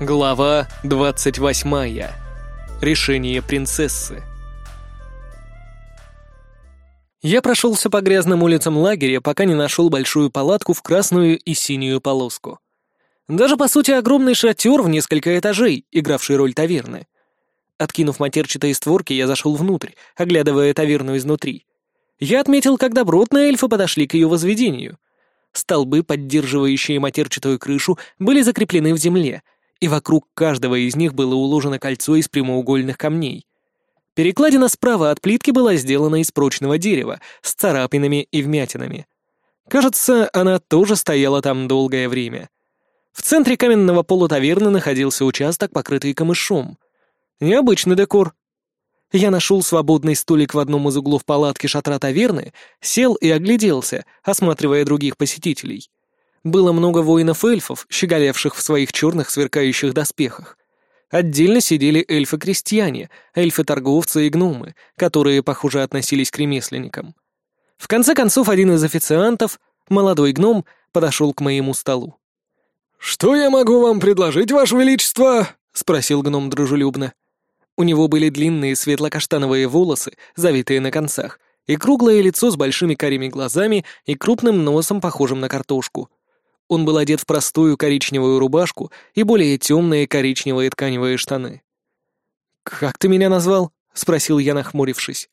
Глава 28. Решение принцессы. Я прошелся по грязным улицам лагеря, пока не нашел большую палатку в красную и синюю полоску. Даже, по сути, огромный шатер в несколько этажей, игравший роль таверны. Откинув матерчатые створки, я зашел внутрь, оглядывая таверну изнутри. Я отметил, как добротно эльфы подошли к ее возведению. Столбы, поддерживающие матерчатую крышу, были закреплены в земле — и вокруг каждого из них было уложено кольцо из прямоугольных камней. Перекладина справа от плитки была сделана из прочного дерева, с царапинами и вмятинами. Кажется, она тоже стояла там долгое время. В центре каменного пола таверны находился участок, покрытый камышом. Необычный декор. Я нашел свободный столик в одном из углов палатки шатра таверны, сел и огляделся, осматривая других посетителей — было много воинов-эльфов, щеголявших в своих черных сверкающих доспехах. Отдельно сидели эльфы-крестьяне, эльфы-торговцы и гномы, которые, похоже, относились к ремесленникам. В конце концов, один из официантов, молодой гном, подошел к моему столу. «Что я могу вам предложить, Ваше Величество?» — спросил гном дружелюбно. У него были длинные светло-каштановые волосы, завитые на концах, и круглое лицо с большими карими глазами и крупным носом, похожим на картошку — он был одет в простую коричневую рубашку и более темные коричневые тканевые штаны. «Как ты меня назвал?» — спросил я, нахмурившись.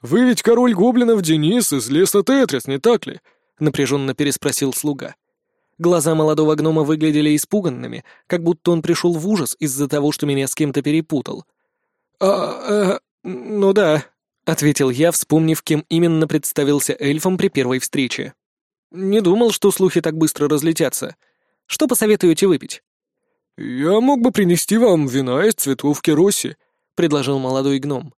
«Вы ведь король гоблинов Денис из леса Тетрис, не так ли?» — напряженно переспросил слуга. Глаза молодого гнома выглядели испуганными, как будто он пришел в ужас из-за того, что меня с кем-то перепутал. «А, э, ну да», — ответил я, вспомнив, кем именно представился эльфом при первой встрече. Не думал, что слухи так быстро разлетятся. Что посоветуете выпить?» «Я мог бы принести вам вина из цветов кероси», — предложил молодой гном.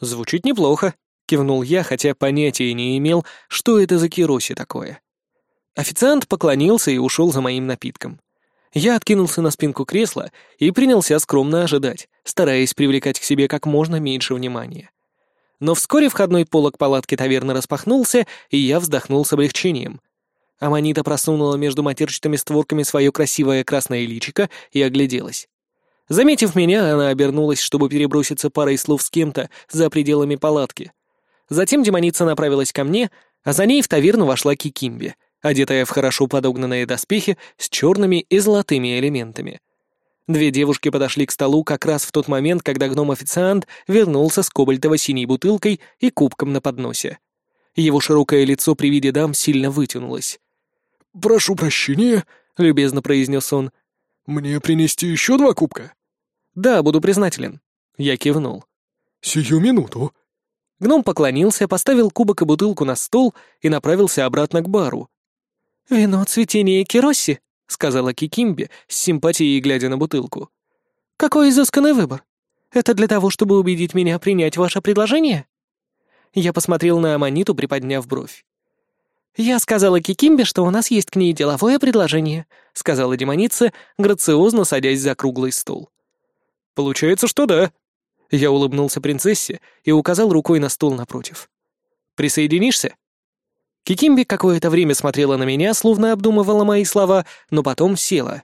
«Звучит неплохо», — кивнул я, хотя понятия не имел, что это за кероси такое. Официант поклонился и ушел за моим напитком. Я откинулся на спинку кресла и принялся скромно ожидать, стараясь привлекать к себе как можно меньше внимания. Но вскоре входной полог палатки таверны распахнулся, и я вздохнул с облегчением. Аманита просунула между матерчатыми створками свое красивое красное личико и огляделась. Заметив меня, она обернулась, чтобы переброситься парой слов с кем-то за пределами палатки. Затем демоница направилась ко мне, а за ней в таверну вошла Кикимби, одетая в хорошо подогнанные доспехи с черными и золотыми элементами. Две девушки подошли к столу как раз в тот момент, когда гном-официант вернулся с кобальтово-синей бутылкой и кубком на подносе. Его широкое лицо при виде дам сильно вытянулось. «Прошу прощения», — любезно произнес он. «Мне принести еще два кубка?» «Да, буду признателен». Я кивнул. «Сию минуту». Гном поклонился, поставил кубок и бутылку на стол и направился обратно к бару. «Вино цветения Киросси?» — сказала Кикимби, с симпатией глядя на бутылку. «Какой изысканный выбор! Это для того, чтобы убедить меня принять ваше предложение?» Я посмотрел на Аманиту, приподняв бровь. «Я сказала Кикимбе, что у нас есть к ней деловое предложение», — сказала демоница, грациозно садясь за круглый стол. «Получается, что да». Я улыбнулся принцессе и указал рукой на стол напротив. «Присоединишься?» Кикимби какое-то время смотрела на меня, словно обдумывала мои слова, но потом села.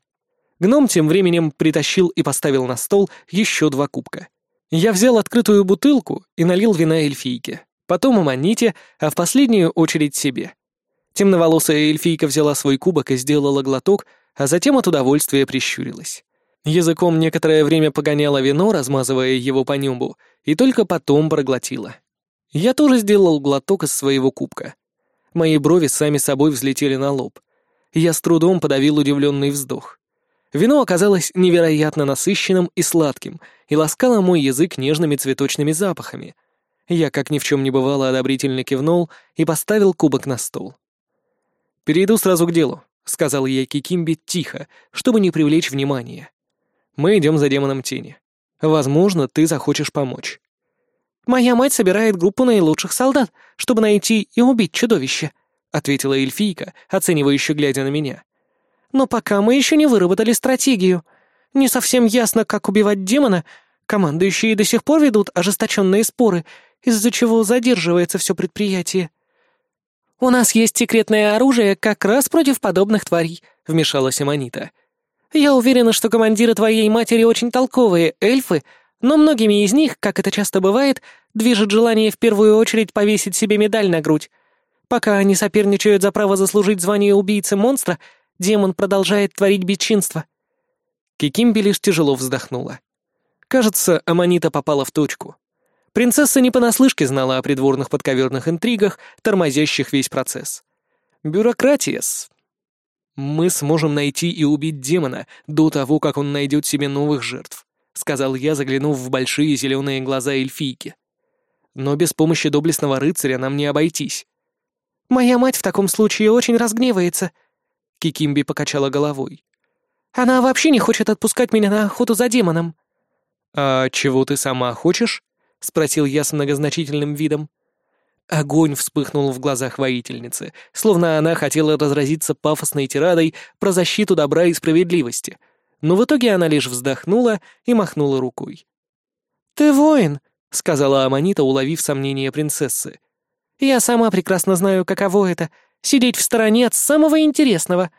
Гном тем временем притащил и поставил на стол еще два кубка. Я взял открытую бутылку и налил вина эльфийке, потом Аманите, а в последнюю очередь себе. Темноволосая эльфийка взяла свой кубок и сделала глоток, а затем от удовольствия прищурилась. Языком некоторое время погоняла вино, размазывая его по небу, и только потом проглотила. Я тоже сделал глоток из своего кубка. Мои брови сами собой взлетели на лоб. Я с трудом подавил удивленный вздох. Вино оказалось невероятно насыщенным и сладким и ласкало мой язык нежными цветочными запахами. Я, как ни в чем не бывало, одобрительно кивнул и поставил кубок на стол. «Перейду сразу к делу», — сказал я Кикимби тихо, чтобы не привлечь внимания. «Мы идем за демоном тени. Возможно, ты захочешь помочь». «Моя мать собирает группу наилучших солдат, чтобы найти и убить чудовище», — ответила эльфийка, оценивающе глядя на меня. «Но пока мы еще не выработали стратегию. Не совсем ясно, как убивать демона. Командующие до сих пор ведут ожесточенные споры, из-за чего задерживается все предприятие». «У нас есть секретное оружие как раз против подобных тварей», — вмешалась Аманита. «Я уверена, что командиры твоей матери очень толковые эльфы, но многими из них, как это часто бывает, движет желание в первую очередь повесить себе медаль на грудь. Пока они соперничают за право заслужить звание убийцы монстра, демон продолжает творить бесчинство». Кикимби лишь тяжело вздохнула. Кажется, Аманита попала в точку. Принцесса не понаслышке знала о придворных подковерных интригах, тормозящих весь процесс. Бюрократия-с. Мы сможем найти и убить демона до того, как он найдет себе новых жертв, сказал я, заглянув в большие зеленые глаза эльфийки. Но без помощи доблестного рыцаря нам не обойтись. Моя мать в таком случае очень разгневается. Кикимби покачала головой. Она вообще не хочет отпускать меня на охоту за демоном. А чего ты сама хочешь? — спросил я с многозначительным видом. Огонь вспыхнул в глазах воительницы, словно она хотела разразиться пафосной тирадой про защиту добра и справедливости, но в итоге она лишь вздохнула и махнула рукой. «Ты воин», — сказала Аманита, уловив сомнение принцессы. «Я сама прекрасно знаю, каково это — сидеть в стороне от самого интересного.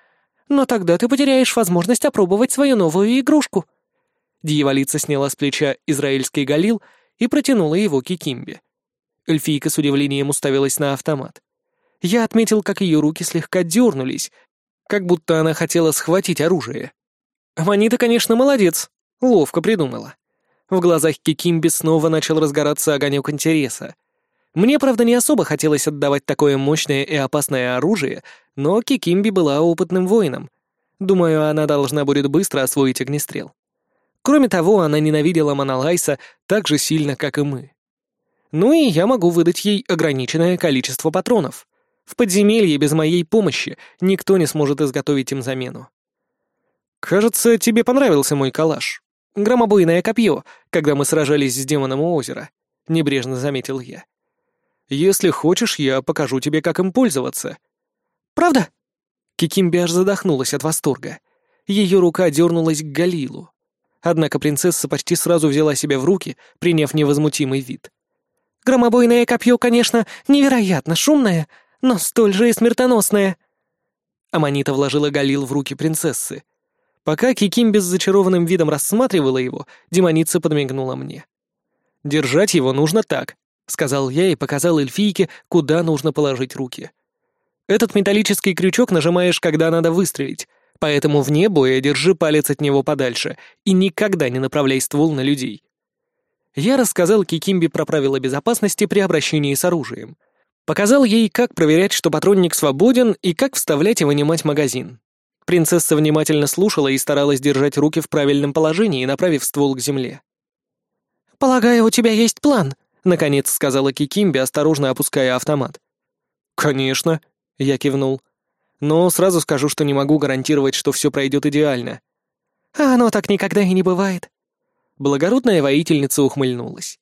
Но тогда ты потеряешь возможность опробовать свою новую игрушку». Дьяволица сняла с плеча израильский галил и протянула его Кикимбе. Эльфийка с удивлением уставилась на автомат. Я отметил, как ее руки слегка дернулись, как будто она хотела схватить оружие. Аманита, конечно, молодец, ловко придумала. В глазах Кикимби снова начал разгораться огонек интереса. Мне, правда, не особо хотелось отдавать такое мощное и опасное оружие, но Кикимби была опытным воином. Думаю, она должна будет быстро освоить огнестрел. Кроме того, она ненавидела Монолайса так же сильно, как и мы. Ну и я могу выдать ей ограниченное количество патронов. В подземелье без моей помощи никто не сможет изготовить им замену. «Кажется, тебе понравился мой калаш. Громобойное копье, когда мы сражались с демоном у озера», — небрежно заметил я. «Если хочешь, я покажу тебе, как им пользоваться». «Правда?» Кикимби аж задохнулась от восторга. Ее рука дернулась к Галилу. Однако принцесса почти сразу взяла себя в руки, приняв невозмутимый вид. «Громобойное копье, конечно, невероятно шумное, но столь же и смертоносное». Аманита вложила Галил в руки принцессы. Пока Кикимби с зачарованным видом рассматривала его, демоница подмигнула мне. «Держать его нужно так», — сказал я и показал эльфийке, куда нужно положить руки. «Этот металлический крючок нажимаешь, когда надо выстрелить, Поэтому вне боя держи палец от него подальше и никогда не направляй ствол на людей. Я рассказал Кикимби про правила безопасности при обращении с оружием. Показал ей, как проверять, что патронник свободен, и как вставлять и вынимать магазин. Принцесса внимательно слушала и старалась держать руки в правильном положении, направив ствол к земле. «Полагаю, у тебя есть план», — наконец сказала Кикимби, осторожно опуская автомат. «Конечно», — я кивнул но сразу скажу, что не могу гарантировать, что все пройдет идеально. А оно так никогда и не бывает. Благородная воительница ухмыльнулась.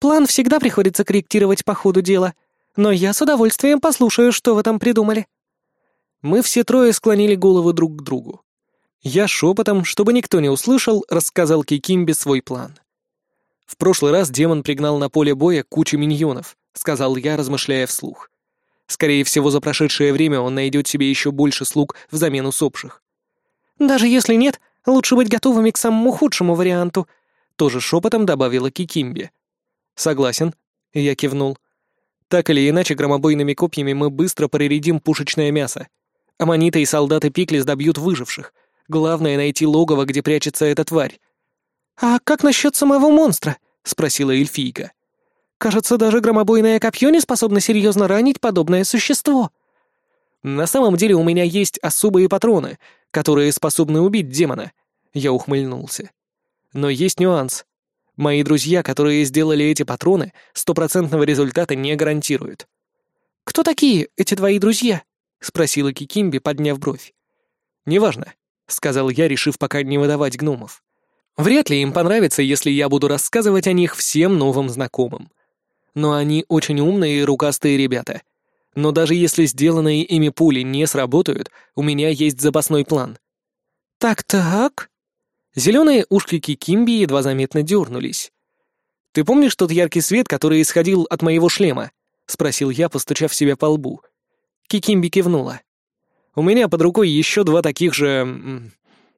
План всегда приходится корректировать по ходу дела, но я с удовольствием послушаю, что вы там придумали. Мы все трое склонили головы друг к другу. Я шепотом, чтобы никто не услышал, рассказал Кикимбе свой план. В прошлый раз демон пригнал на поле боя кучу миньонов, сказал я, размышляя вслух. Скорее всего, за прошедшее время он найдет себе еще больше слуг взамен усопших. «Даже если нет, лучше быть готовыми к самому худшему варианту», — тоже шепотом добавила Кикимби. «Согласен», — я кивнул. «Так или иначе, громобойными копьями мы быстро проредим пушечное мясо. Аманита и солдаты Пиклис добьют выживших. Главное — найти логово, где прячется эта тварь». «А как насчет самого монстра?» — спросила эльфийка. Кажется, даже громобойное копье не способно серьезно ранить подобное существо. На самом деле у меня есть особые патроны, которые способны убить демона. Я ухмыльнулся. Но есть нюанс. Мои друзья, которые сделали эти патроны, стопроцентного результата не гарантируют. «Кто такие эти твои друзья?» — спросила Кикимби, подняв бровь. «Неважно», — сказал я, решив пока не выдавать гномов. «Вряд ли им понравится, если я буду рассказывать о них всем новым знакомым но они очень умные и рукастые ребята. Но даже если сделанные ими пули не сработают, у меня есть запасной план. «Так-так...» Зеленые ушки Кимби едва заметно дернулись. «Ты помнишь тот яркий свет, который исходил от моего шлема?» — спросил я, постучав себя по лбу. Кикимби кивнула. «У меня под рукой еще два таких же...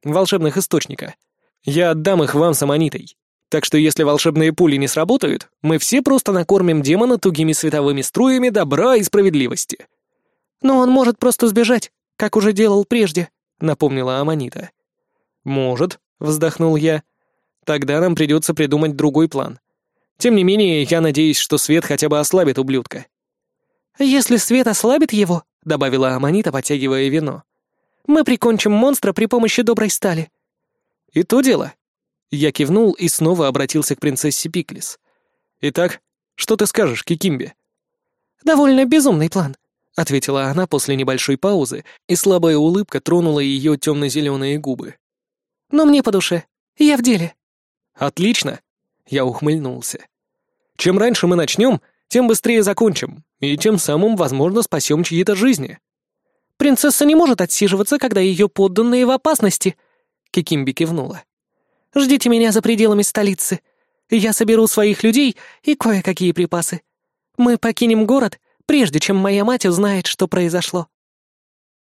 волшебных источника. Я отдам их вам с аммонитой. Так что если волшебные пули не сработают, мы все просто накормим демона тугими световыми струями добра и справедливости. Но он может просто сбежать, как уже делал прежде, напомнила Аманита. Может, вздохнул я. Тогда нам придется придумать другой план. Тем не менее, я надеюсь, что свет хотя бы ослабит ублюдка. Если свет ослабит его, добавила Аманита, потягивая вино, мы прикончим монстра при помощи доброй стали. И то дело. Я кивнул и снова обратился к принцессе Пиклис. «Итак, что ты скажешь, Кикимби?» «Довольно безумный план», — ответила она после небольшой паузы, и слабая улыбка тронула ее темно-зеленые губы. «Но мне по душе. Я в деле». «Отлично!» — я ухмыльнулся. «Чем раньше мы начнем, тем быстрее закончим, и тем самым, возможно, спасем чьи-то жизни». «Принцесса не может отсиживаться, когда ее подданные в опасности», — Кикимби кивнула. Ждите меня за пределами столицы. Я соберу своих людей и кое-какие припасы. Мы покинем город, прежде чем моя мать узнает, что произошло».